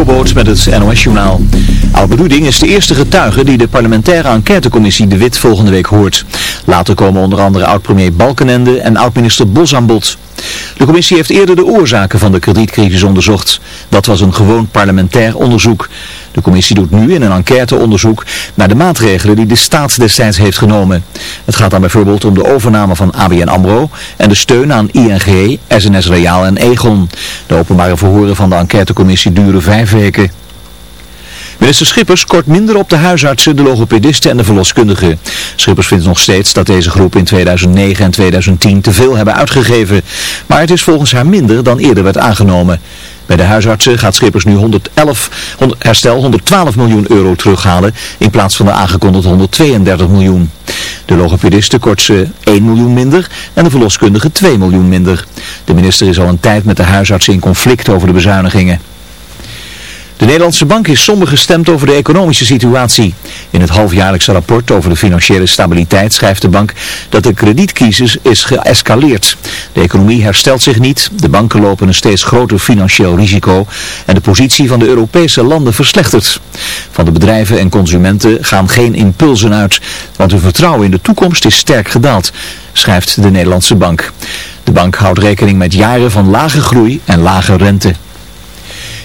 Met het NOS-journaal. Albert Oeding is de eerste getuige die de parlementaire enquêtecommissie De Wit volgende week hoort. Later komen onder andere oud-premier Balkenende en oud-minister Bos aan bod. De commissie heeft eerder de oorzaken van de kredietcrisis onderzocht. Dat was een gewoon parlementair onderzoek. De commissie doet nu in een enquêteonderzoek naar de maatregelen die de staat destijds heeft genomen. Het gaat dan bijvoorbeeld om de overname van ABN AMRO en de steun aan ING, SNS Reaal en Egon. De openbare verhoren van de enquêtecommissie duren vijf weken. Minister Schippers kort minder op de huisartsen, de logopedisten en de verloskundigen. Schippers vindt nog steeds dat deze groep in 2009 en 2010 te veel hebben uitgegeven. Maar het is volgens haar minder dan eerder werd aangenomen. Bij de huisartsen gaat Schippers nu 111, 100, herstel 112 miljoen euro terughalen in plaats van de aangekondigde 132 miljoen. De logopedisten kort ze 1 miljoen minder en de verloskundigen 2 miljoen minder. De minister is al een tijd met de huisartsen in conflict over de bezuinigingen. De Nederlandse Bank is somber gestemd over de economische situatie. In het halfjaarlijkse rapport over de financiële stabiliteit schrijft de bank dat de kredietcrisis is geëscaleerd. De economie herstelt zich niet, de banken lopen een steeds groter financieel risico en de positie van de Europese landen verslechtert. Van de bedrijven en consumenten gaan geen impulsen uit, want hun vertrouwen in de toekomst is sterk gedaald, schrijft de Nederlandse Bank. De bank houdt rekening met jaren van lage groei en lage rente.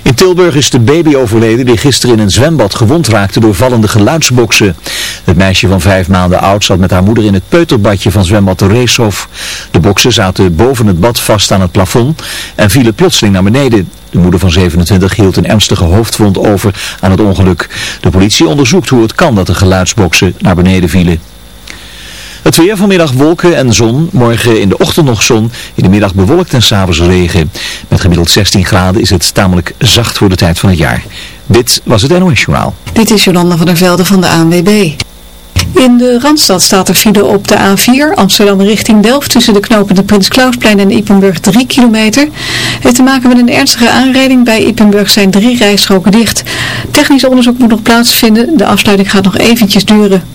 In Tilburg is de baby overleden die gisteren in een zwembad gewond raakte door vallende geluidsboksen. Het meisje van vijf maanden oud zat met haar moeder in het peuterbadje van zwembad Reeshof. De boksen zaten boven het bad vast aan het plafond en vielen plotseling naar beneden. De moeder van 27 hield een ernstige hoofdwond over aan het ongeluk. De politie onderzoekt hoe het kan dat de geluidsboksen naar beneden vielen. Het weer vanmiddag wolken en zon. Morgen in de ochtend nog zon. In de middag bewolkt en s'avonds regen. Met gemiddeld 16 graden is het tamelijk zacht voor de tijd van het jaar. Dit was het NOS Journaal. Dit is Jolanda van der Velde van de ANWB. In de Randstad staat er file op de A4 Amsterdam richting Delft tussen de knopen de Prins Klausplein en Ippenburg 3 kilometer. Heeft te maken met een ernstige aanrijding. Bij Ippenburg zijn drie rijstroken dicht. Technisch onderzoek moet nog plaatsvinden. De afsluiting gaat nog eventjes duren.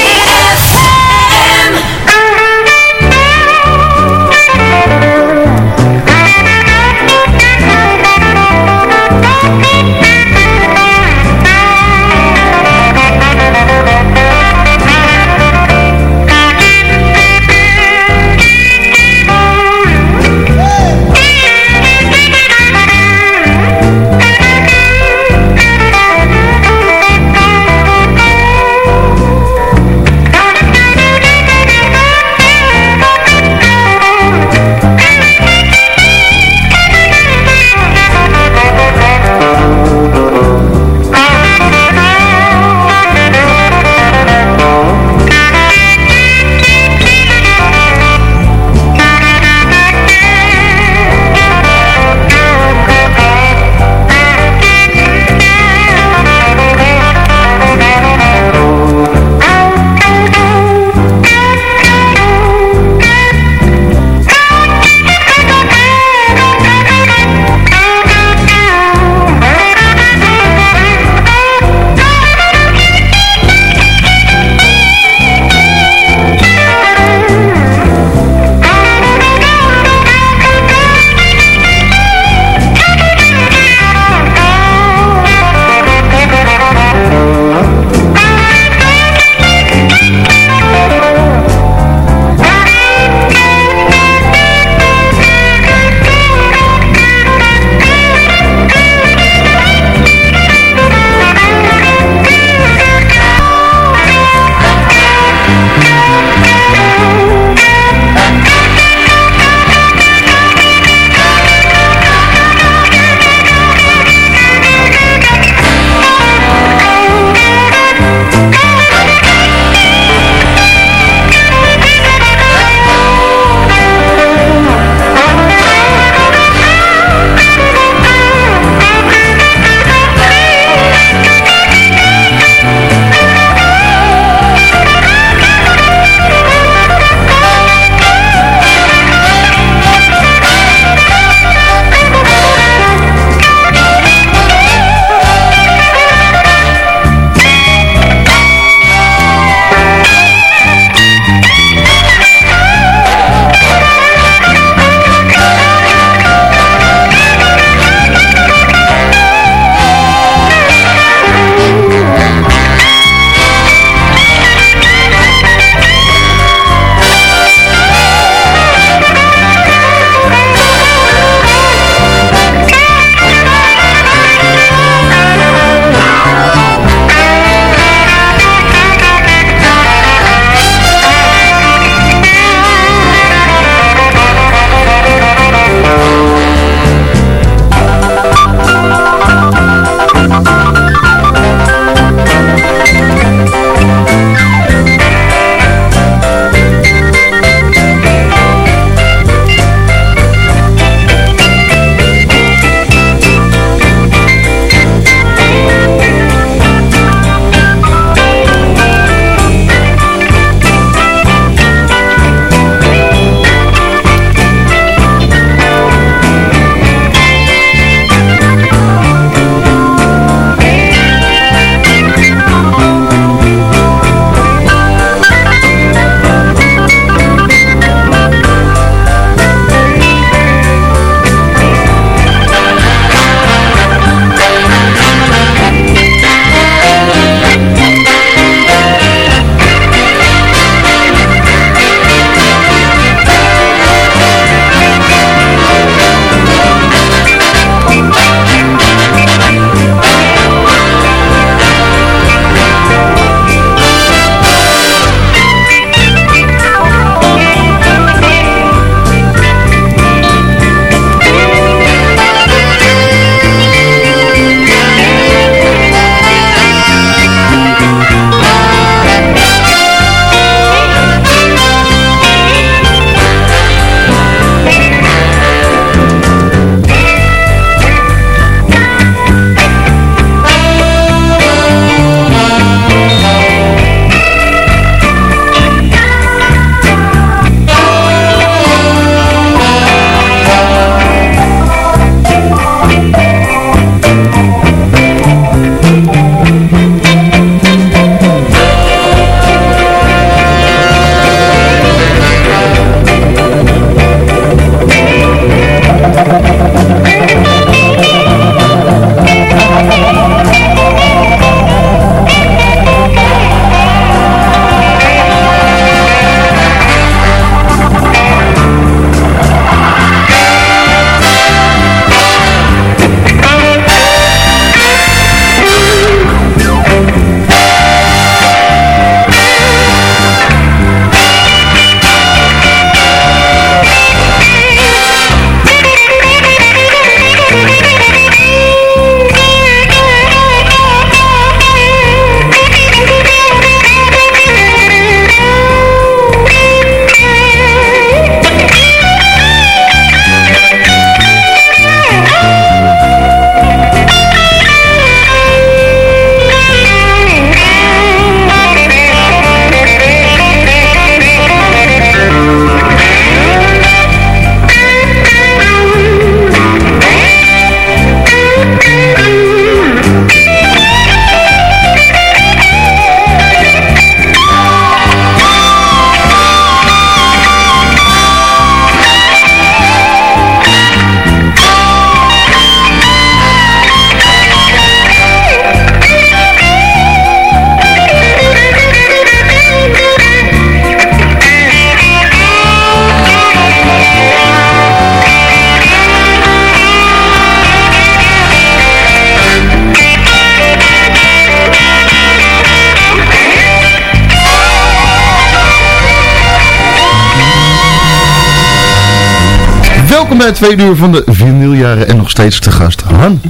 Bij het tweede uur van de vinyljaren en nog steeds te gast Han.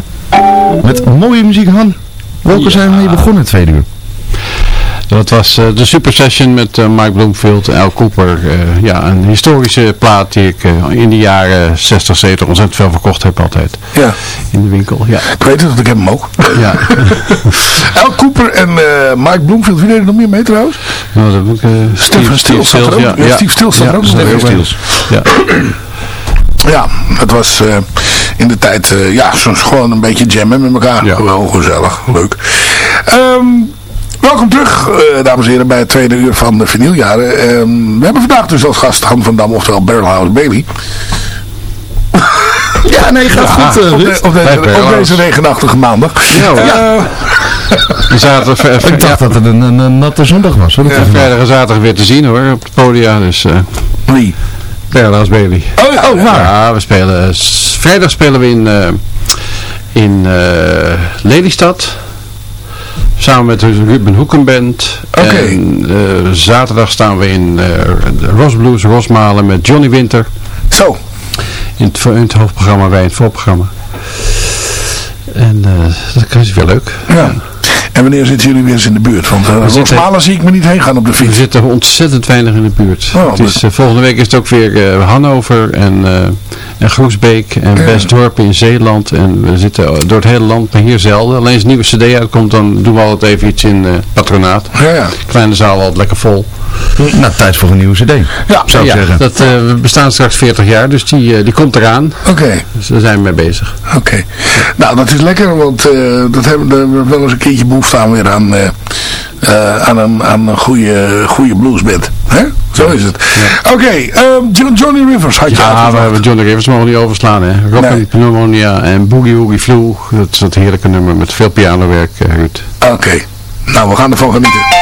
Met mooie muziek Han. Welke zijn we mee begonnen het tweede uur? Dat was eh, de Super Session met uh, Mike Bloomfield en Al Cooper. Uh, ja, een historische plaat die ik in de jaren 60, 70 ontzettend veel verkocht heb altijd. Ja. In de winkel, ja. Ik weet het, want ik heb hem ook. Ja. Al Cooper en Mike Bloomfield, wie deed er nog meer mee trouwens? Nou, dat heb ik, Steve, Steve Stills, ook. ja. ja. Steve Stills ja, ook. Steve Stills. Ja. Ja, het was uh, in de tijd uh, ja, soms gewoon een beetje jammen met elkaar. Ja. Gewoon gezellig, leuk. Um, welkom terug, uh, dames en heren, bij het tweede uur van de vinyljaren. Um, we hebben vandaag dus als gast Han van Dam, oftewel Barrelhouse Baby. Ja, nee, gaat ja, goed. op, de, op, deze, op, deze, regenachtige maandag. Ja, ja. Zaterdag, ik dacht dat het een, een, een natte zondag was. Hoor. Ja, vrijdag en zaterdag weer te zien hoor, op het podium. Dus, Wie? Perla's Bailey. Oh, oh waar? Ja, we spelen, vrijdag spelen we in, uh, in uh, Lelystad. Samen met de Ruben Hoekenband. Okay. En uh, zaterdag staan we in de Ross Blues, Rosmalen met Johnny Winter. Zo. In het, in het hoofdprogramma, wij in het voorprogramma. En dat is wel leuk. Ja. En wanneer zitten jullie weer eens in de buurt? Want uh, Rosmalen zie ik me niet heen gaan op de fiets. We zitten ontzettend weinig in de buurt. Oh, het is, uh, volgende week is het ook weer uh, Hannover en, en Groesbeek en ja. Westdorp in Zeeland. En we zitten door het hele land, maar hier zelden. Alleen als een nieuwe cd uitkomt, dan doen we altijd even iets in patronaat. Ja, ja. Kleine zaal altijd lekker vol. Nou, tijd voor een nieuwe cd. Ja, zou ik ja, zeggen. Dat, we bestaan straks 40 jaar, dus die, die komt eraan. Oké. Okay. Dus daar zijn we mee bezig. Oké. Okay. Nou, dat is lekker, want dat hebben we wel eens een keertje behoefte aan weer aan, uh, uh, aan een, aan een goede, goede bluesband. Hè? Zo is het. Oké, okay, um, Johnny Rivers had je Ja, we hebben Johnny Rivers mogen niet overslaan. Hè. Nee. Pneumonia en Boogie Woogie Flu. Dat is dat heerlijke nummer met veel pianowerk, uh, Ruud. Oké, okay. nou we gaan ervan genieten.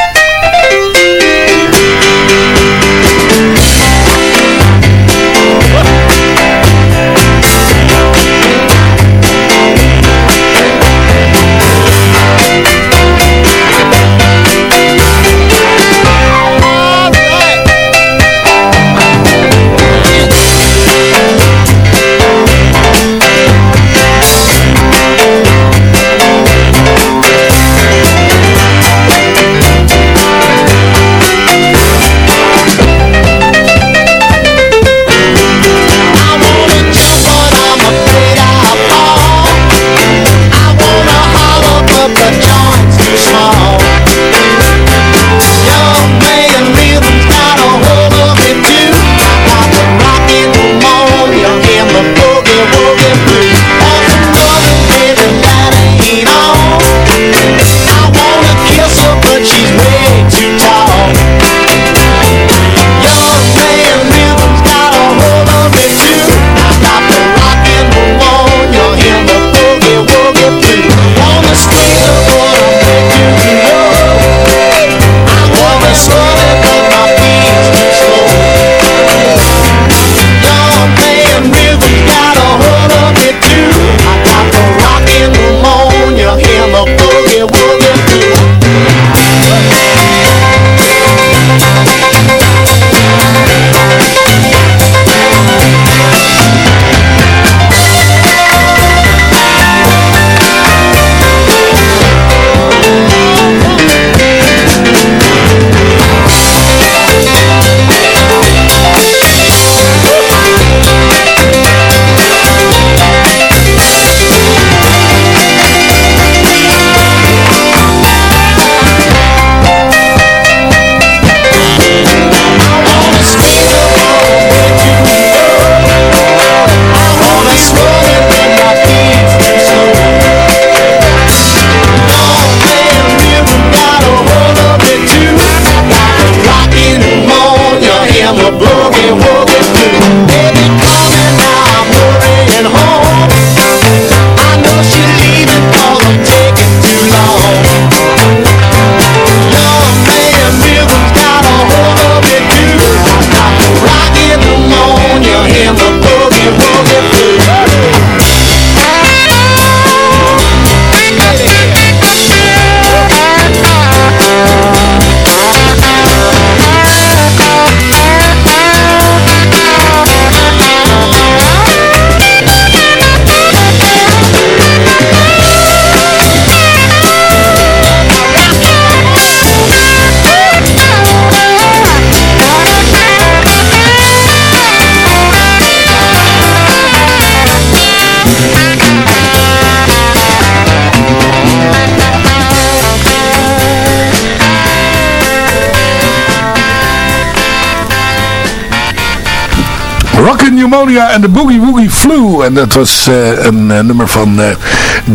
En de Boogie Woogie Flu. En dat was eh, een eh, nummer van eh,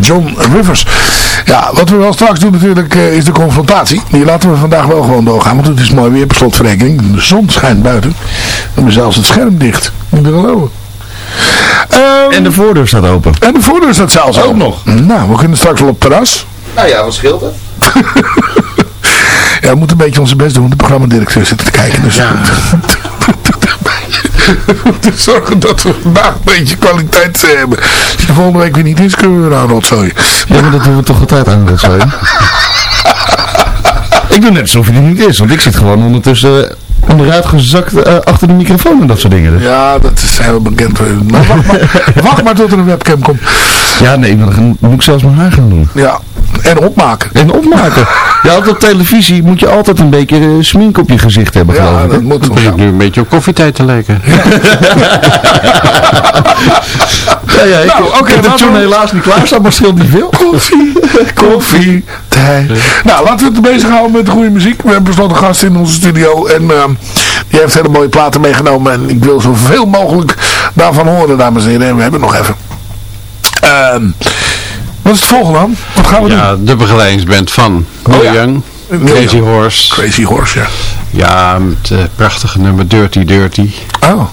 John Rivers. Ja, wat we wel straks doen natuurlijk eh, is de confrontatie. Die laten we vandaag wel gewoon doorgaan. Want het is mooi weer per slotverrekening. De zon schijnt buiten. We hebben zelfs het scherm dicht. Moet je geloven. Ehm, En de voordeur staat open. en de voordeur staat zelfs Ook open. nog. Nou, we kunnen straks wel op het terras. Nou ja, wat scheelt het? Ja, we moeten een beetje onze best doen. De programmadirecteur zit te kijken. Dus Ja. we moeten zorgen dat we vandaag een beetje kwaliteit eh, hebben. Als je de volgende week weer niet is, kunnen we weer aan rotzooi. Ja, maar dat doen we toch altijd aan zijn. ik doe net alsof hij er niet is, want ik zit gewoon ondertussen eh, onderuit gezakt eh, achter de microfoon en dat soort dingen. Dus. Ja, dat is heel bekend. Maar wacht maar, wacht maar tot er een webcam komt. Ja, nee, dan moet ik zelfs mijn haar gaan doen. Ja, en opmaken. En opmaken. Ja, want op televisie moet je altijd een beetje eh, smink op je gezicht hebben, geloof Ja, ik. dat moet Het begint nu een beetje op koffietijd te lijken. Ja, ja, ik, Nou, ik heb tune we- helaas niet klaar staan, maar scheelt niet veel. Koffie, koffie, tijd. Nou, laten we het bezighouden met goede muziek. We hebben tenslotte een gast in onze studio. En ehm, die heeft hele mooie platen meegenomen. En ik wil zoveel mogelijk daarvan horen, dames en heren. En we hebben nog even. Ehm, wat is het volgende dan? Wat gaan we doen? Ja, de begeleidingsband van Neil Oh ja. Young. Neil Crazy. Horse. Crazy Horse, ja. Ja, met het prachtige nummer Dirty Dirty. Oh,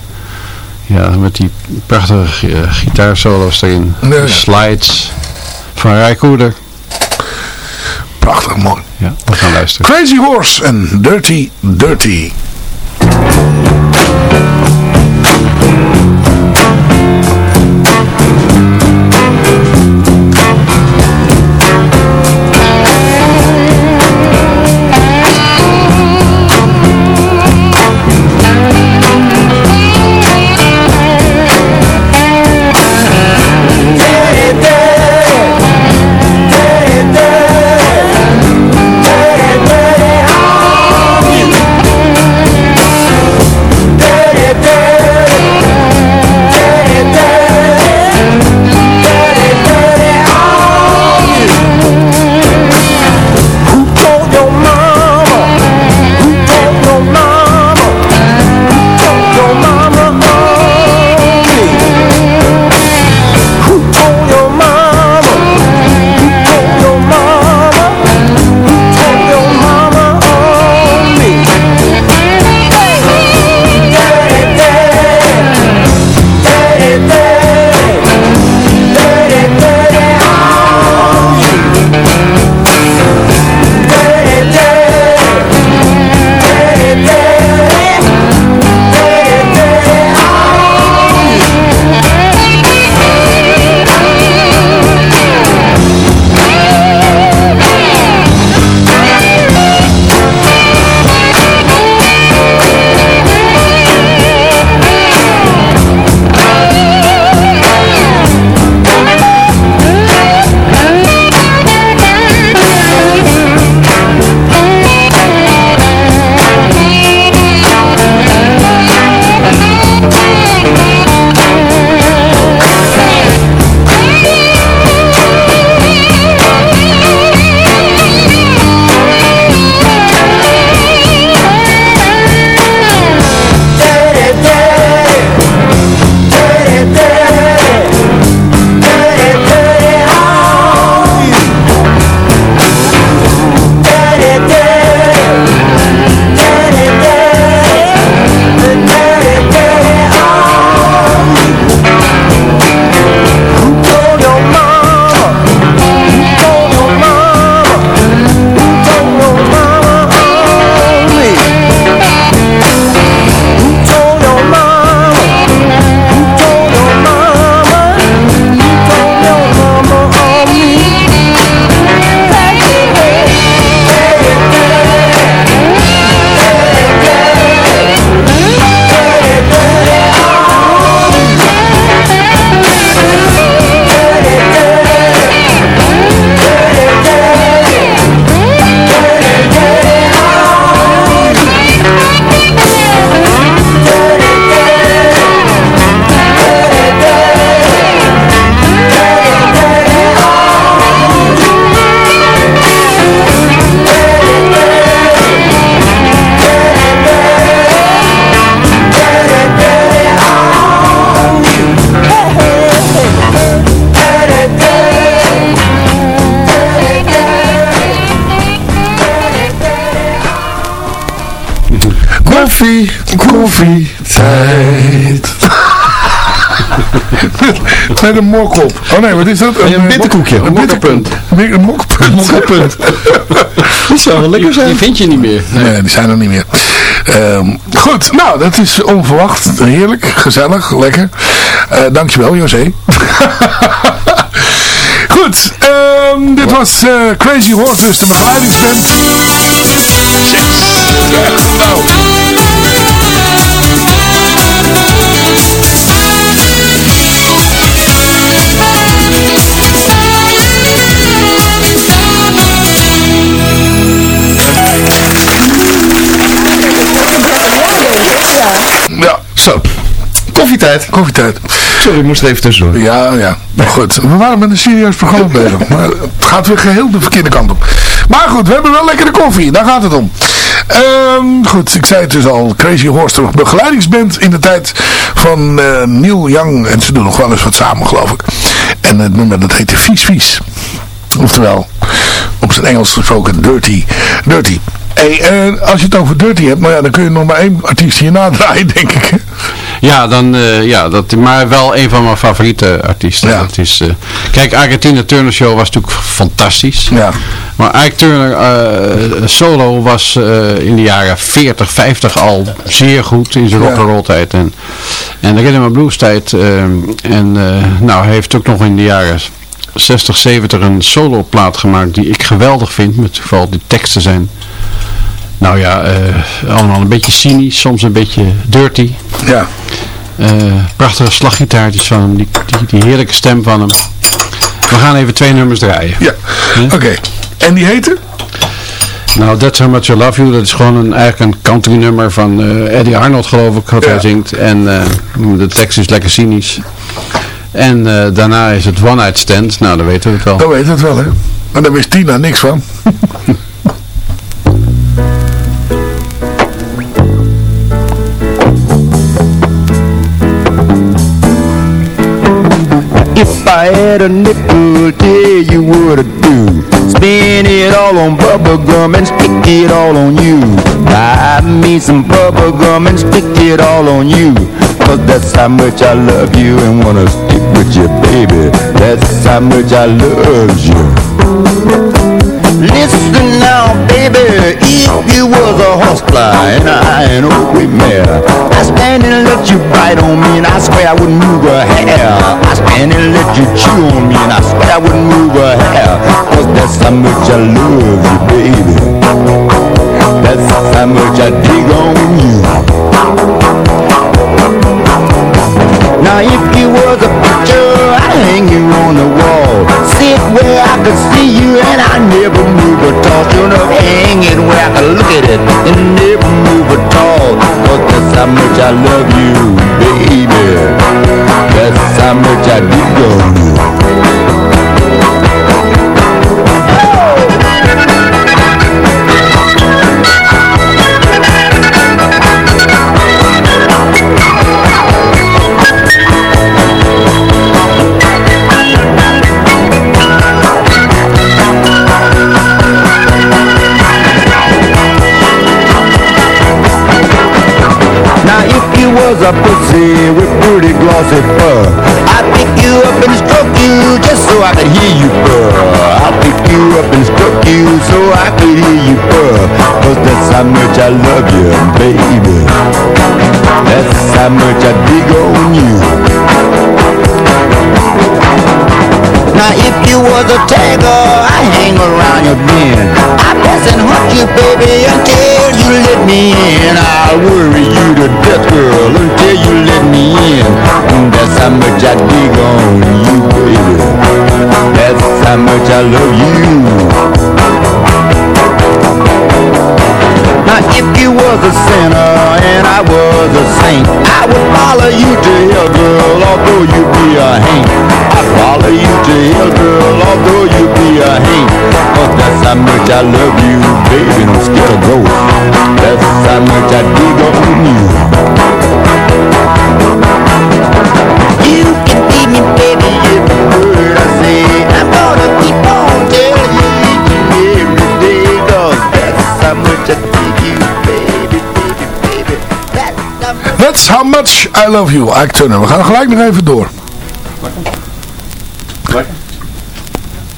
Ja, met die prachtige eh, gitaarsolo's erin. Nee, ja. De slides van Rijkoeder. prachtig mooi. Ja, we gaan luisteren. Crazy Horse en. Dirty, dirty, Koffie, koffie, tijd. Met een mok op. Oh nee, wat is dat? Een bitterkoekje. Een bitterpunt. Een mokpunt. Mokpunt. Dat zou wel lekker zijn. Die vind je niet meer. Nee, die zijn er niet meer. Ehm, goed, nou, dat is onverwacht. Heerlijk, gezellig, lekker. Eh dankjewel, José. goed, ehm, dit was eh, Crazy Horses, de begeleidingsband. Nou. Zo. Koffietijd. koffietijd. Sorry, ik moest er even tussendoor. Ja, ja. Maar goed, we waren met een serieus programma bezig. Maar het gaat weer geheel de verkeerde kant op. Maar goed, we hebben wel lekkere koffie. Daar gaat het om. Ehm, goed, ik zei het dus al. Crazy Horse terug begeleidingsband in de tijd van eh, Neil Young. En ze doen nog wel eens wat samen, geloof ik. En het nummer dat heette Vies Vies. Oftewel, op zijn Engels gesproken Dirty. Dirty. Hey, eh, als je het over Dirty hebt, nou ja, dan kun je nog maar één artiest hier nadraaien, denk ik. Ja, dan, eh, ja dat, maar wel een van mijn favoriete artiesten. Ja. Dat is, eh, kijk, Ike Tina Turner Show was natuurlijk fantastisch. Ja. Maar Ike Turner solo was in de jaren 40, 50 al zeer goed in zijn Ja. rock'n'roll tijd. En, en de rhythm blues tijd. eh, en nou, hij heeft ook nog in de jaren 60, 70 een solo plaat gemaakt die ik geweldig vind. Met vooral die teksten zijn... Nou ja, eh, allemaal een beetje cynisch, soms een beetje dirty. Ja. Eh, prachtige slaggitaartjes van hem, die, die, die heerlijke stem van hem. We gaan even twee nummers draaien. Ja, oké. En die heette? Nou, That's How Much I Love You, dat is gewoon een, eigenlijk een country nummer van eh, Eddie Arnold geloof ik, wat Ja. hij zingt. En de tekst is lekker cynisch. En eh, daarna is het One Night Stand, nou dan weten we het wel. Dan weet het wel, hè. Maar daar wist Tina niks van. If I had a nickel, tell you what to do. Spin it all on bubble gum and stick it all on you. Buy me some bubble gum and stick it all on you. Cause that's how much I love you and wanna stick with you, baby. That's how much I love you. Listen now, baby, if you was a horsefly and I an gray mare, I stand and let you bite on me and I swear I wouldn't move a hair. I stand and let you chew on me and I swear I wouldn't move a hair. Cause that's how much I love you, baby. That's how much I dig on you. Now if you was a picture, I'd hang you on the wall. Sit where I could see you and I never move at all. Sure enough, hang it where I could look at it and never move at all. Cause that's how much I love you, baby. That's how much I dig on you. In. I'll worry you to death, girl, until you let me in. That's how much I dig on you, baby. That's how much I love you. Now if you was a sinner and I was a saint I would follow you to hell, girl, although you be a haint I'd follow you to That's How Much I Love You, Ike Turner. We gaan gelijk nog even door.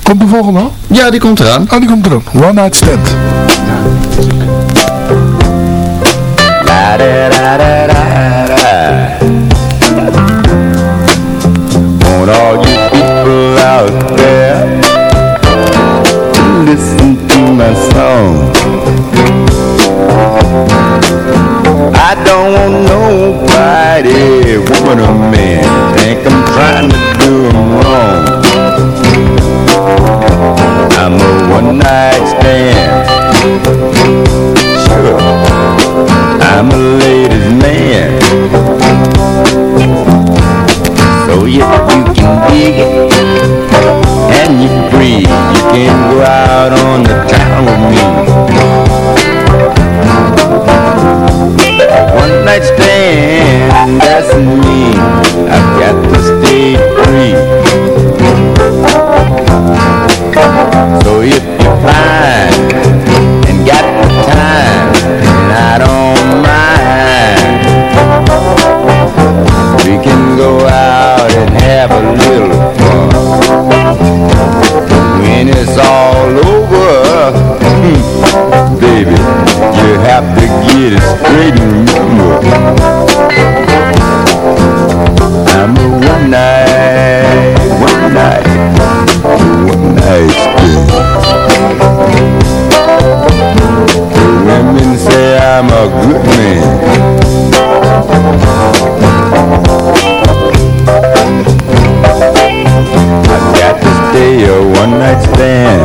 Komt de volgende al? Ja, die komt eraan. Oh, die komt eraan. One Night Stand. La da da da da da. Want all you people out there listen to my song. Don't want nobody, woman or man, think I'm trying to do 'em wrong. I'm a one night stand. Sure. I'm a ladies man So if you can dig it And you're free You can go out on the town with me night stand doesn't mean I've got to stay free So if you're fine get it straight and I'm a one night, one night, one night stand. The women say I'm a good man. I've got to stay a one night stand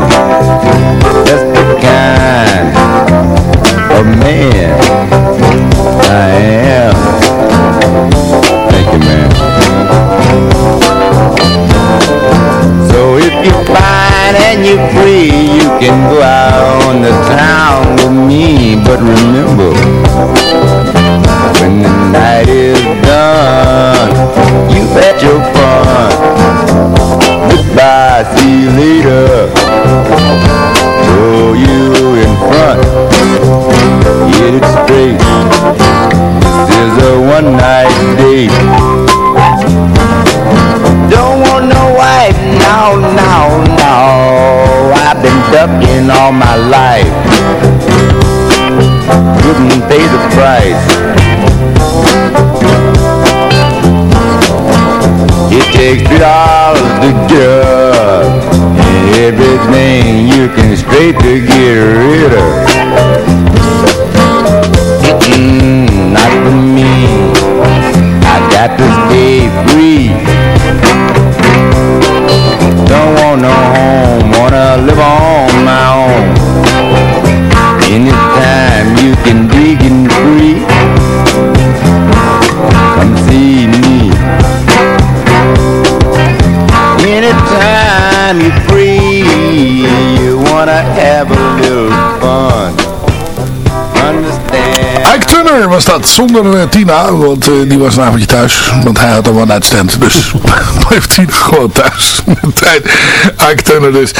free You can go out on the town with me But remember When the night is done You bet your fun. Goodbye, see you later all my life. Couldn't pay the price It takes three dollars to get up And everything you can straight to get rid of. Not for me. I got to stay free. Don't want no home. Wanna live on Free, you fun. Ike Turner was dat, zonder eh, Tina, want eh, die was een avondje thuis, want hij had een one-night stand, dus bleef Tina gewoon thuis. Tijd. Ike Turner dus,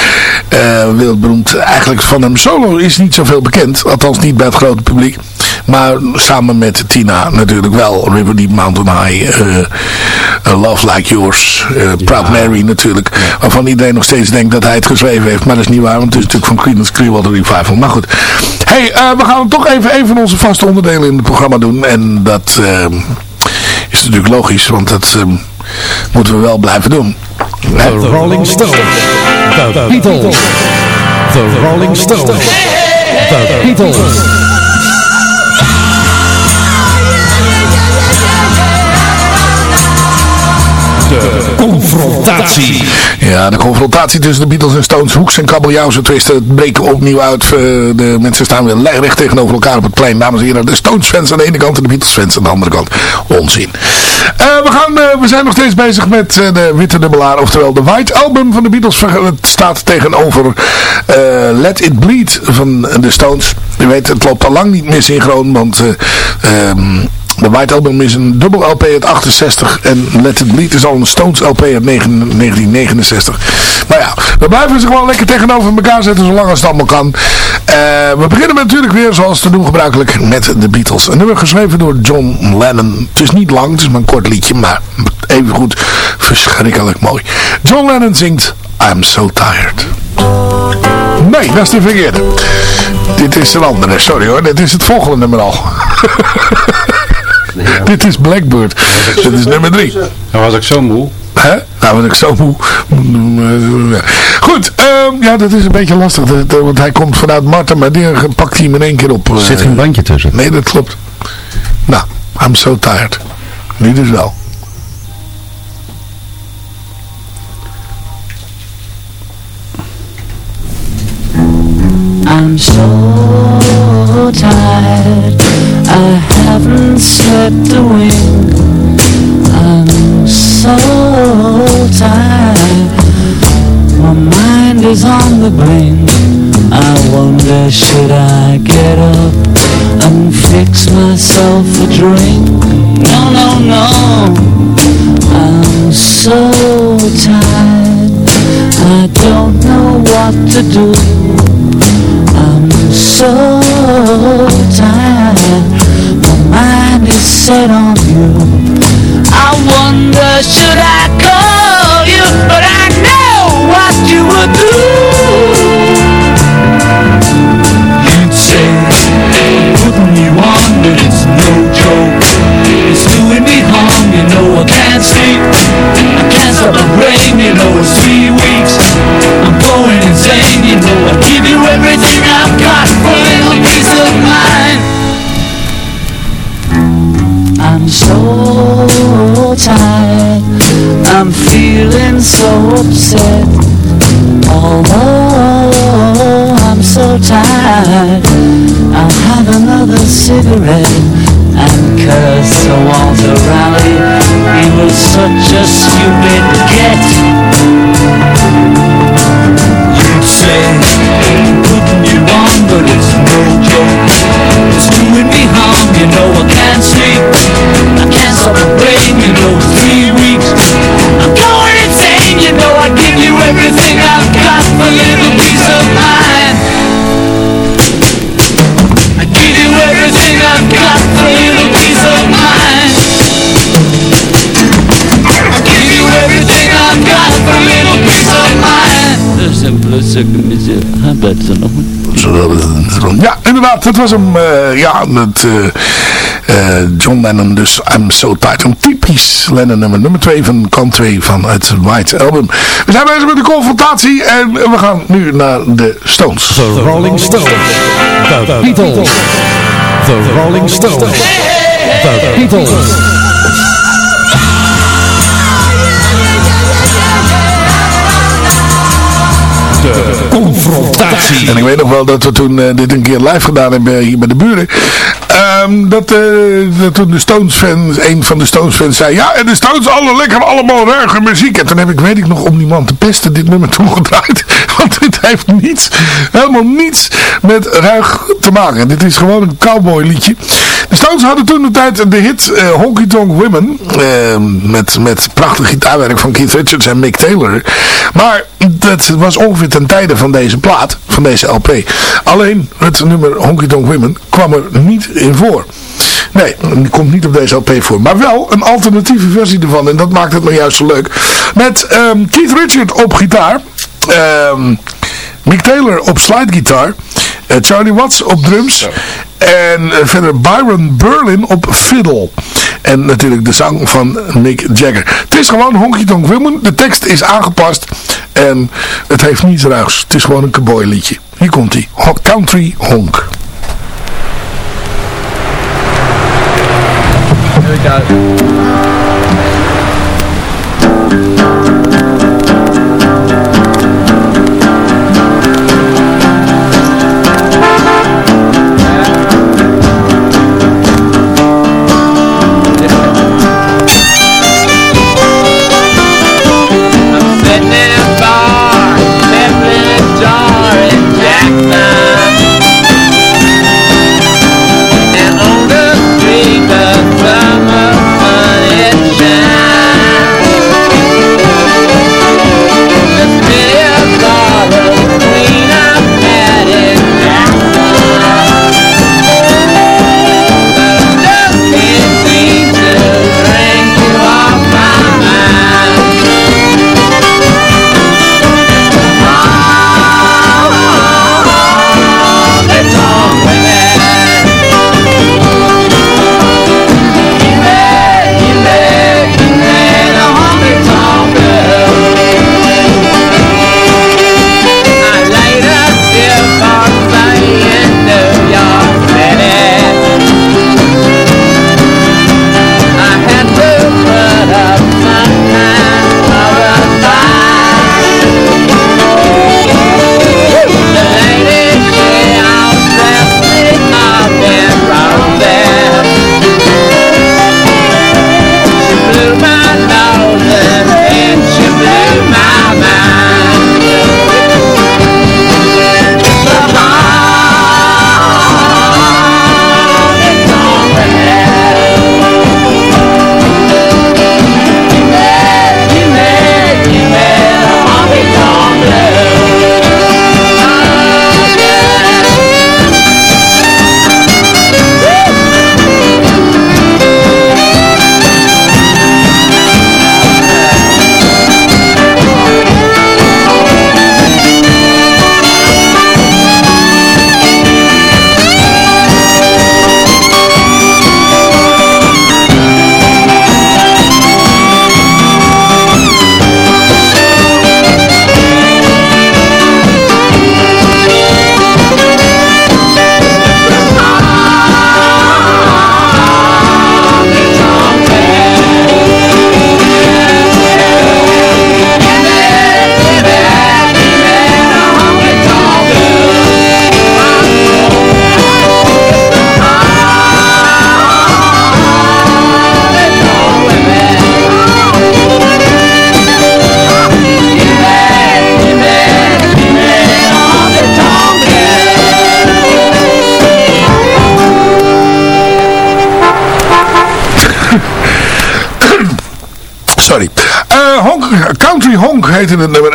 eh wereldberoemd. Eigenlijk van hem solo is niet zoveel bekend, althans niet bij het grote publiek. Maar samen met Tina natuurlijk wel. River Deep Mountain High, Love Like Yours, eh, Proud Mary natuurlijk. Waarvan iedereen nog steeds denkt dat hij het geschreven heeft. Maar dat is niet waar, want het is natuurlijk van Creedence Clearwater Revival. Maar goed. hey, eh, we gaan toch even een van onze vaste onderdelen in het programma doen. En dat eh, is natuurlijk logisch, want dat moeten we wel blijven doen. The Rolling Stones. The Beatles. The Rolling Stones. The Beatles. De confrontatie. Ja, de confrontatie tussen de Beatles en Stones, hoeks en kabeljauwen twisten, het breken opnieuw uit. Eh, De mensen staan weer lijnrecht tegenover elkaar op het plein. Dames en heren, de Stones fans aan de ene kant en de Beatles fans aan de andere kant. Onzin. Eh, we, gaan, eh, we zijn nog steeds bezig met de Witte Dubbelaar, oftewel de White Album van de Beatles. Het staat tegenover Let It Bleed van de Stones. U weet, het loopt al lang niet meer synchroon, want... eh, De White Album is een dubbel LP uit 68 en Let It Bleed is al een Stones LP uit 1969. Maar ja, we blijven ze gewoon lekker tegenover elkaar zetten zolang als het allemaal kan. Eh, we beginnen natuurlijk weer zoals te doen gebruikelijk met de Beatles. Een nummer geschreven door John Lennon. Het is niet lang, het is maar een kort liedje, maar even goed verschrikkelijk mooi. John Lennon zingt I'm So Tired. Nee, dat is de verkeerde. Dit is een andere, sorry hoor. Dit is het volgende nummer al. Dit is Blackbird. Dit is nummer drie. Dan was ik zo moe. Hè? Nou, was ik zo moe. Goed, ehm, ja, dat is een beetje lastig. want hij komt vanuit Marten, maar die pakt hij hem in één keer op. Er eh, zit geen bandje tussen. Nee, dat klopt. Nou, I'm so tired. Nu dus wel. I'm so tired. I haven't slept a wink. I'm so tired. My mind is on the brink. I wonder should I get up and fix myself a drink? No, no, no. I'm so tired. I don't know what to do. I'm so tired. Mind is set on you. I wonder should I call you, but I know what you would do. You'd say, putting you on, but it's no joke. It's doing me harm, you know I can't sleep. I can't stop the brain, you know it's three weeks. I'm going insane, you know I give you everything I've got for a little peace of mind. So tired, I'm feeling so upset. Although I'm so tired, I'll have another cigarette and curse Sir Walter Raleigh. He was such a stupid get. Inderdaad, dat was hem. eh, ja, het, eh, eh, John Lennon, dus I'm So Tired. Een typisch Lennon nummer. Nummer 2 van kant 2 van het White Album. We zijn bezig met de confrontatie en we gaan nu naar de Stones. The Rolling Stones. The Beatles. The Rolling Stones. The Beatles. Confrontatie. En ik weet nog wel dat we toen eh, dit een keer live gedaan hebben hier bij de buren. Ehm, dat, eh, dat toen de Stones fans, een van de Stones fans zei, ja en de Stones alle lekker allemaal ruige muziek. En toen heb ik, weet ik nog, om die man te pesten dit nummer toegedraaid. Want dit heeft niets, helemaal niets met ruig te maken. Dit is gewoon een cowboy liedje. De Stones hadden toen de tijd de hit eh, Honky Tonk Women. ehm, met, met prachtig gitaarwerk van Keith Richards en Mick Taylor. Maar dat was ongeveer ten tijde van deze plaat, van deze LP. Alleen het nummer Honky Tonk Women kwam er niet in voor. Nee, die komt niet op deze LP voor. Maar wel een alternatieve versie ervan. En dat maakt het nou juist zo leuk. Met ehm, Keith Richards op gitaar. ehm, Mick Taylor op slidegitaar. eh, Charlie Watts op drums. En eh, verder Byron Berlin op fiddle. En natuurlijk de zang van Mick Jagger. Het is gewoon Honky Tonk Women. De tekst is aangepast. En het heeft niets ruigs. Het is gewoon een cowboy liedje. Hier komt hij. Country Honk. Obrigado.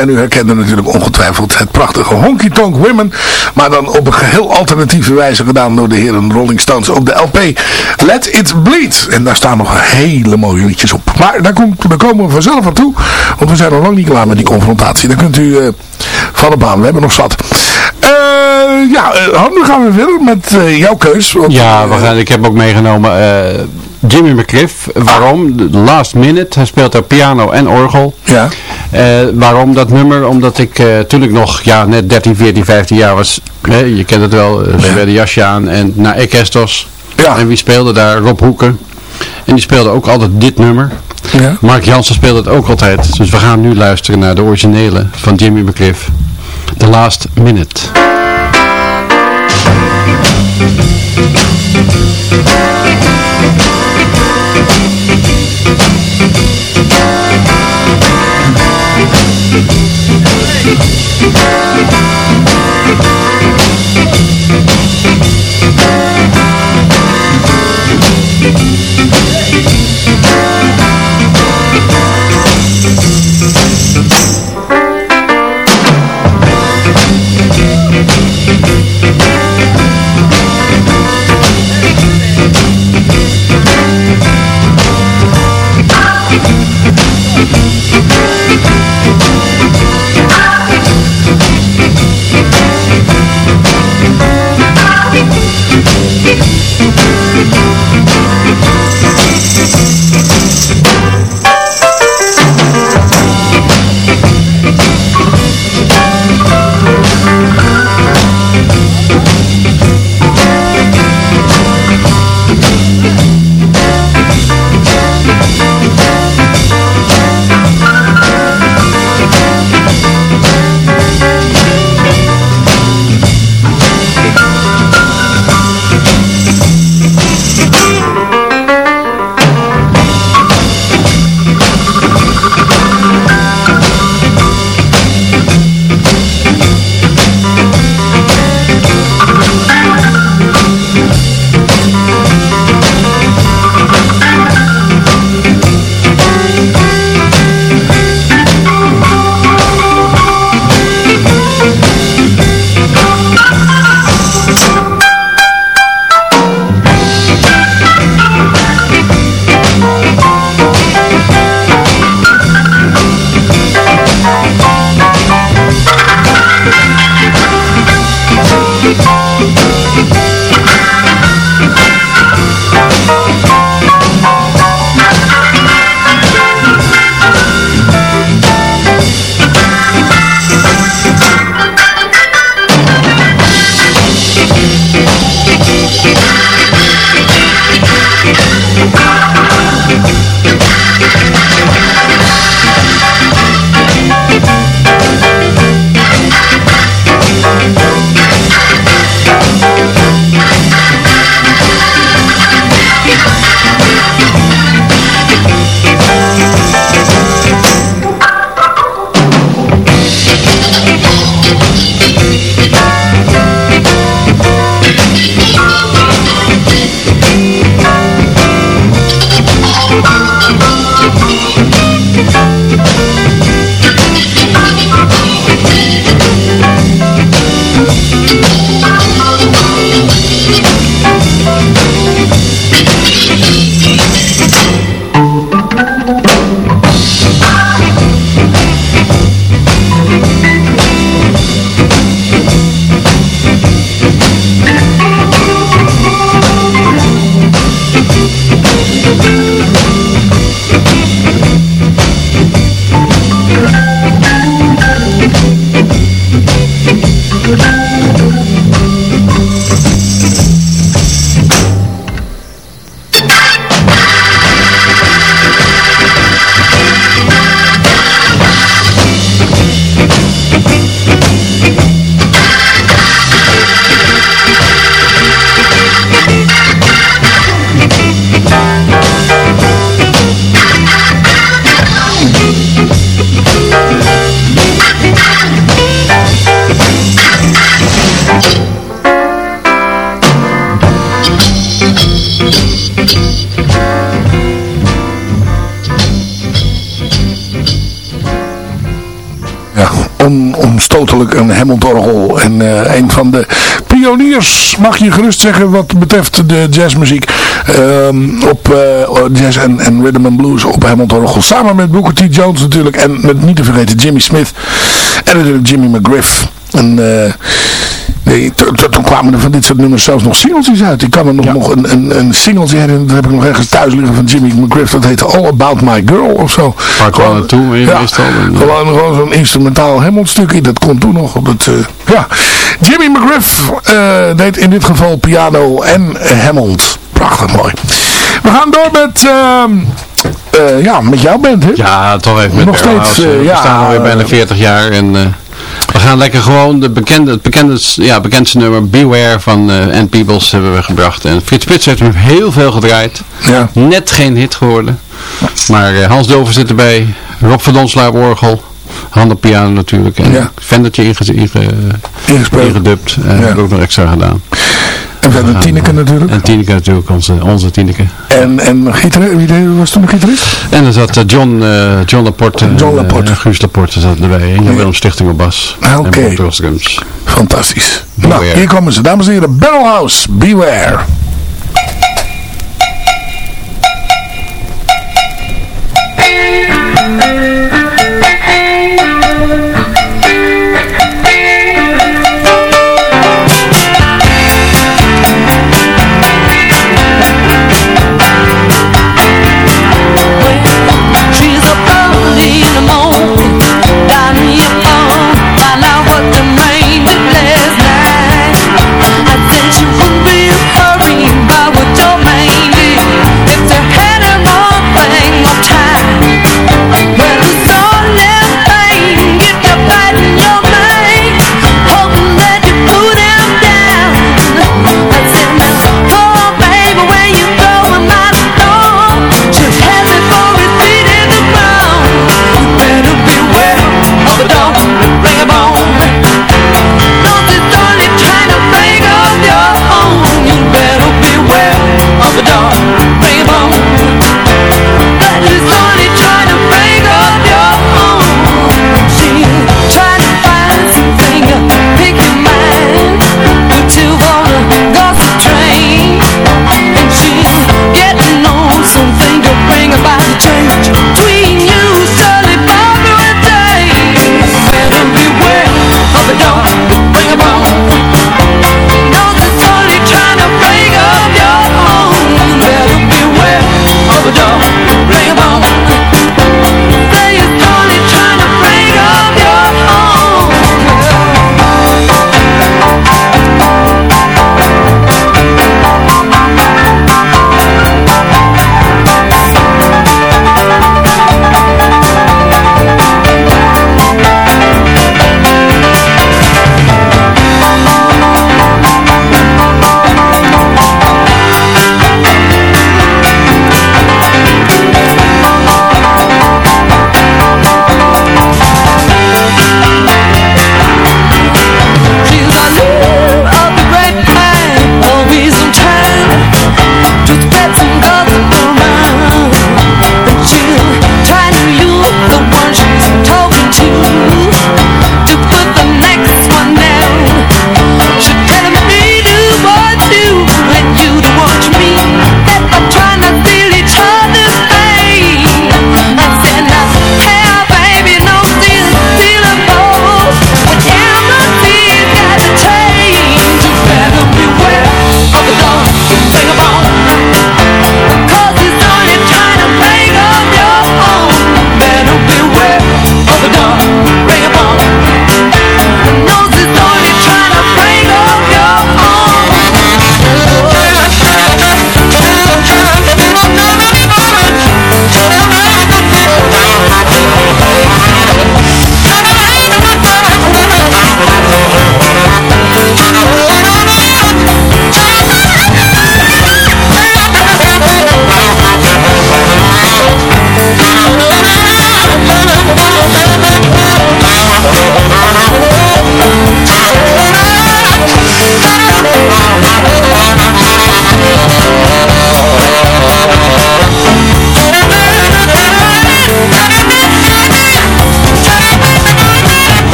En u herkende natuurlijk ongetwijfeld het prachtige Honky Tonk Women. Maar dan op een geheel alternatieve wijze gedaan door de heren Rolling Stones op de LP Let It Bleed. En daar staan nog hele mooie liedjes op. Maar daar, komt, daar komen we vanzelf aan toe. Want we zijn al lang niet klaar met die confrontatie. Dan kunt u uh, van de baan. We hebben nog zat. Uh, ja, uh, Han, gaan we verder met jouw keus. Want, ja, we gaan, ik heb ook meegenomen Jimmy McCliff. Waarom? De last minute. Hij speelt daar piano en orgel. Ja. Uh, waarom dat nummer? Omdat ik uh, toen ik nog ja, net 13, 14, 15 jaar was. je kent het wel. We ja. werden jasje aan. En naar Ekestos. Ja. En wie speelde daar? Rob Hoeken. En die speelde ook altijd dit nummer. Ja. Mark Jansen speelde het ook altijd. Dus we gaan nu luisteren naar de originele van Jimmy McCliff. The Last Minute. Thank stotelijk een Hammond-orgel. En eh, een van de pioniers, mag je gerust zeggen, wat betreft de jazzmuziek. ehm, op eh, jazz en, rhythm and blues op Hammond-orgel. Samen met Booker T. Jones natuurlijk. En met niet te vergeten Jimmy Smith. En natuurlijk Jimmy McGriff. En eh, toen kwamen er van dit soort nummers zelfs nog singeltjes uit. Ik kan me nog, nog een, een, een singeltje herinneren. Dat heb ik nog ergens thuis liggen van Jimmy McGriff. Dat heette All About My Girl of zo. Waar kwam het toe Ja, meestal? Eh, gewoon, gewoon zo'n instrumentaal Hammond stukje. Dat kon toen nog. op het, eh, ja. Jimmy McGriff eh, deed in dit geval piano en Hammond. Prachtig mooi. We gaan door met, ehm, eh, ja, met jouw band, hè? Ja, toch even met Nog steeds, House, We ja, staan alweer bijna eh, 40 jaar en we gaan lekker gewoon de bekende, het bekende, ja, bekendste nummer Beware van eh Ann Peebles hebben we gebracht. En Frits Spits heeft hem heel veel gedraaid. Ja. Net geen hit geworden. Maar eh, Hans Dover zit erbij, Rob van Donselaar op orgel. Han op piano natuurlijk. En Ja. Vendertje inge, inge, Ingespeeld. ingedubt. En Ja. heb ik ook nog extra gedaan. En verder Tineke natuurlijk. En Tineke natuurlijk, onze, onze Tineke. En, en gitarist, wie was toen de gitarist? En er zat eh, John, eh, John Laporte. John en, Laporte. En Guus Laporte zat erbij. En Jan Willem Stichting op bas. Ah, oké. Fantastisch. Beware. Nou, hier komen ze. Dames en heren, Barrelhouse, Beware.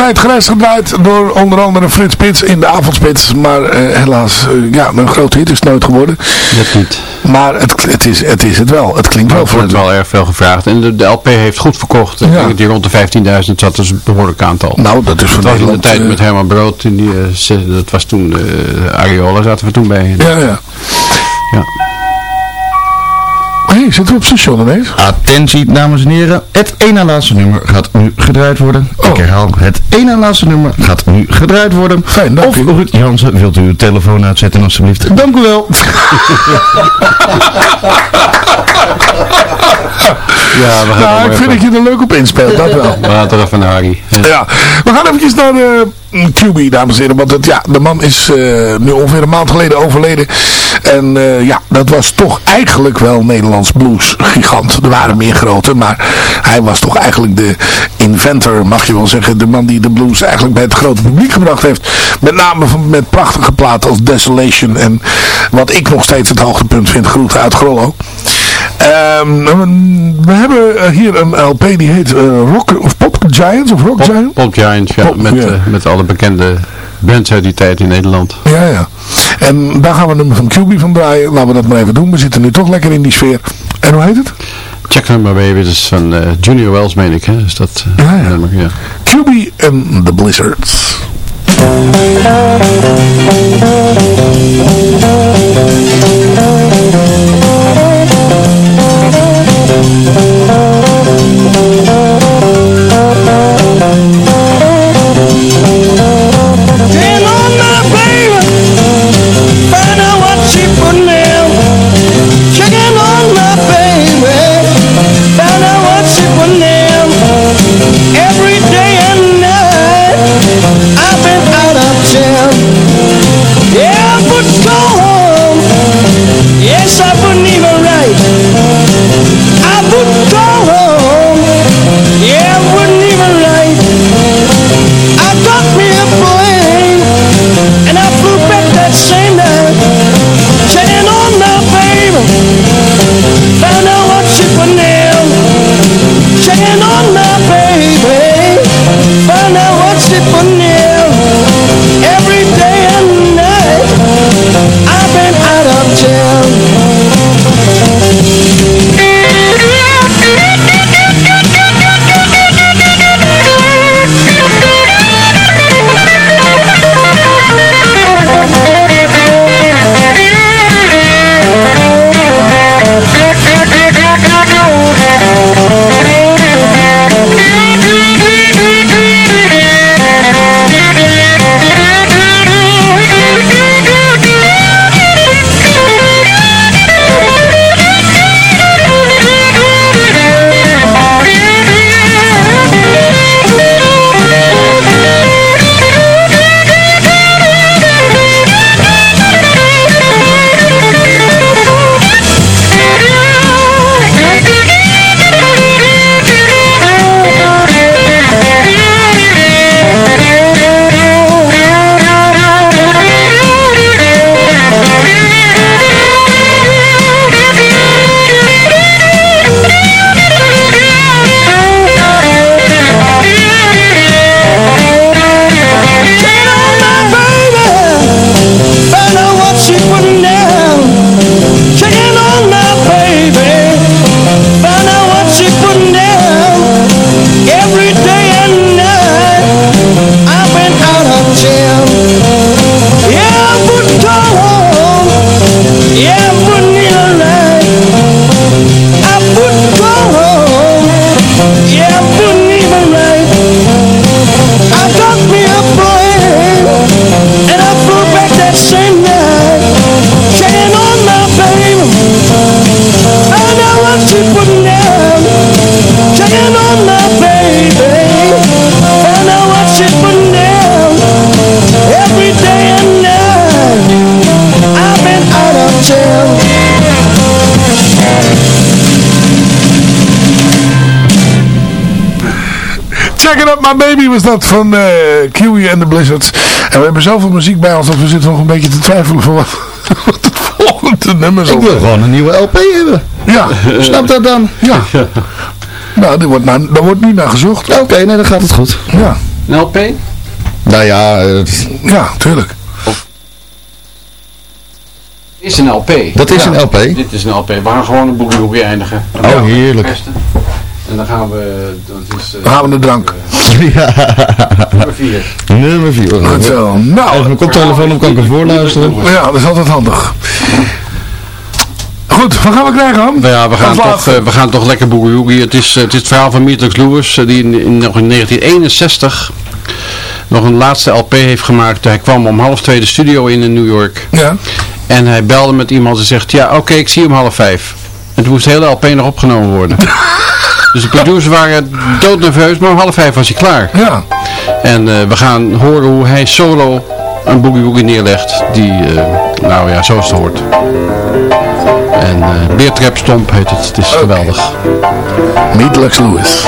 Tijd gereisd gedraaid door onder andere Frits Spits in de avondspits. Maar eh, helaas, eh, ja, een grote hit is het nooit geworden. Dat niet. Maar het, het, is, het is het wel. Het klinkt wel voor het wel erg veel gevraagd. En de, de LP heeft goed verkocht. Ik Ja. denk dat die rond de 15.000 zat, dus een behoorlijk aantal. Nou, dat is in de Nederland... tijd eh, met Herman Brood. In die, dat was toen, Ariola zaten we toen bij. ja, ja. Ja. Hé, hey, zitten we op station ineens? Attentie, dames en heren. Het na laatste nummer gaat nu gedraaid worden. Ik herhaal, het na laatste nummer gaat nu gedraaid worden. Fijn, dank of u. Ruud Jansen, wilt u uw telefoon uitzetten alstublieft? Dank u wel. Ja, we gaan Nou, ik vind dat je er leuk op inspeelt, dat wel. We gaan er even naar Harry. Ja. Ja, we gaan eventjes naar eh QB, dames en heren. Want het, ja, de man is eh, nu ongeveer een maand geleden overleden. En eh, ja, dat was toch eigenlijk wel Nederlands blues gigant. Er waren meer grote, maar hij was toch eigenlijk de inventor, mag je wel zeggen. De man die de blues eigenlijk bij het grote publiek gebracht heeft. Met name met prachtige platen als Desolation. En wat ik nog steeds het hoogtepunt vind, Groeten uit Grollo. Ehm, we hebben eh, hier een LP die heet eh, Rock of Pop Giants of Rock Pop, Giants. Pop Giants, ja, Pop, met, ja. eh, met alle bekende bands uit die tijd in Nederland. Ja, ja. En daar gaan we een nummer van QB van draaien. Laten we dat maar even doen. We zitten nu toch lekker in die sfeer. En hoe heet het? Check Number Baby, dat is van Junior Wells, meen ik. Hè? Is dat, Ja, ja. nummer, ja. QB en The Blizzards. Was dat van eh Kiwi en de Blizzards. En we hebben zoveel muziek bij ons dat we zitten nog een beetje te twijfelen voor wat, wat het volgende nummer zal Ik wil gewoon een nieuwe LP hebben. Ja, Snap dat dan? ja. Nou, daar wordt, daar wordt nu naar gezocht. Oké, nee, dan gaat het goed. Ja. Een LP? Nou ja, eh, Ja, tuurlijk. is een LP. Dat is Ja. een LP? Dit is een LP. We gaan gewoon een boekie boekie eindigen. Oh, heerlijk. En dan gaan we... Dat is, eh, Dan gaan we de drank. Ja. nummer 4. Nummer 4. Goed zo. Nou, Even mijn koptelefoon op, kan ik hem voorluisteren. ja, dat is altijd handig. Goed, wat gaan we krijgen, Han? Nou ja, we gaan, toch, eh, we gaan toch lekker woogie. Het is, eh, het is het verhaal van Meatlux Lewis, eh, die in, in, nog in 1961 nog een laatste LP heeft gemaakt. Hij kwam om half twee de studio in in New York. Ja. En hij belde met iemand en zegt, ja oké, ik zie je om half vijf. En toen moest de hele LP nog opgenomen worden. dus de producers waren doodnerveus, maar om half vijf was hij klaar. Ja. En eh, we gaan horen hoe hij solo een boogie woogie neerlegt, die, eh, nou ja, zoals het hoort. En eh Beertrap Stomp heet het, het is geweldig. Meet Lex Lewis.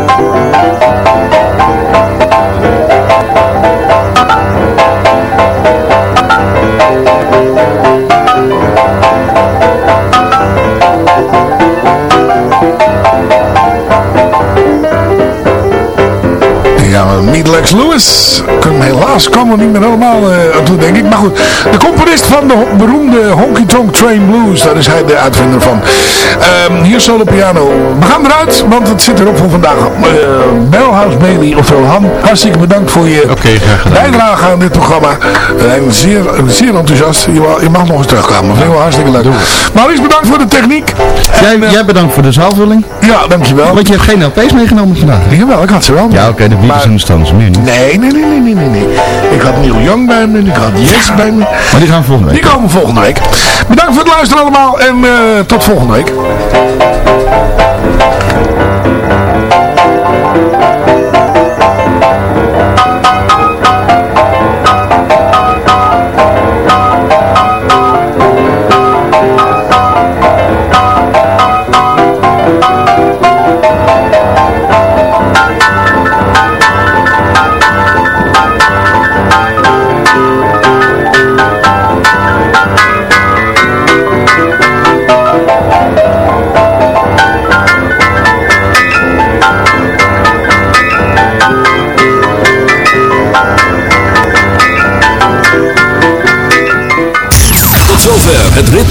Ja, Meet Lex Lewis. Kunnen helaas komen we niet meer helemaal eh, aan toe, denk ik. Maar goed, de componist van de beroemde Honky Tonk Train Blues. Daar is hij de uitvinder van. Ehm, hier solo piano. We gaan eruit, want het zit erop voor vandaag. Uh, Bailey, oftewel Han. Hartstikke bedankt voor je graag gedaan. bijdrage aan dit programma. We zijn zeer, zeer enthousiast. Je mag, je mag nog eens terugkomen. Vind ik wel hartstikke leuk. Maurice, bedankt voor de techniek. Jij, jij bedankt voor de zaalvulling. Ja, dankjewel. Want je hebt geen LP's meegenomen vandaag. Jawel, ik had ze wel. Ja, oké, de Beatles en de Stones. Meer niet. Nee, nee, nee, nee, nee, nee, nee. Ik had Neil Young bij me, ik had Yes bij me. Maar die gaan volgende week. Die komen volgende week. Bedankt voor het luisteren allemaal en eh, tot volgende week.